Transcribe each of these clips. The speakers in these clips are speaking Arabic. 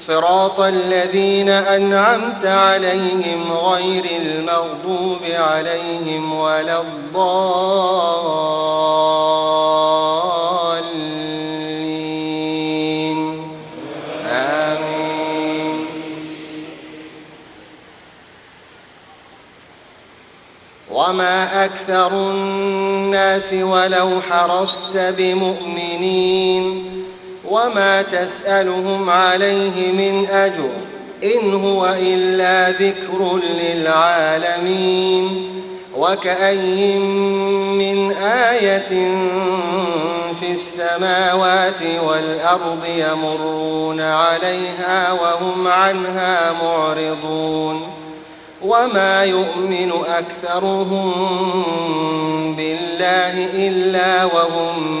صراط الذين أنعمت عليهم غير المغضوب عليهم ولا الضالين. آمين. وما أكثر الناس ولو حرصت بمؤمنين وما تسألهم عليه من أجر إن هو إلا ذكر للعالمين وكأي من آية في السماوات والأرض يمرون عليها وهم عنها معرضون وما يؤمن أكثرهم بالله إلا وهم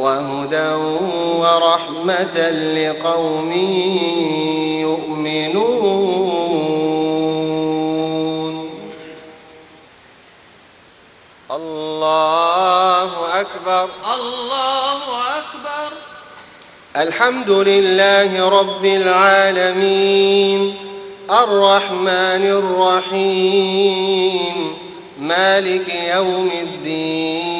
وهدى ورحمة لقوم يؤمنون. الله أكبر. الله أكبر. الحمد لله رب العالمين. الرحمن الرحيم. مالك يوم الدين.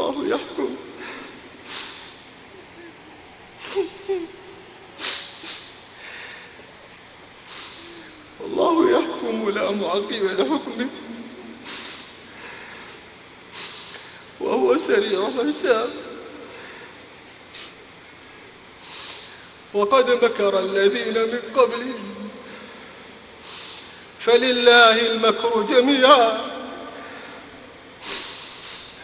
الله يحكم. الله يحكم لا معقب لحكمه. وهو سريع الحساب. وقد مكر الذين من قبلهم. فلله المكر جميعا.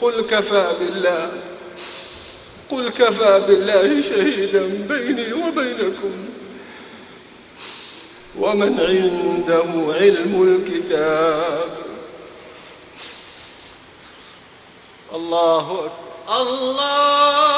قل كفى بالله. قل كفى بالله شهيدا بيني وبينكم. ومن عنده علم الكتاب. الله أكبر. الله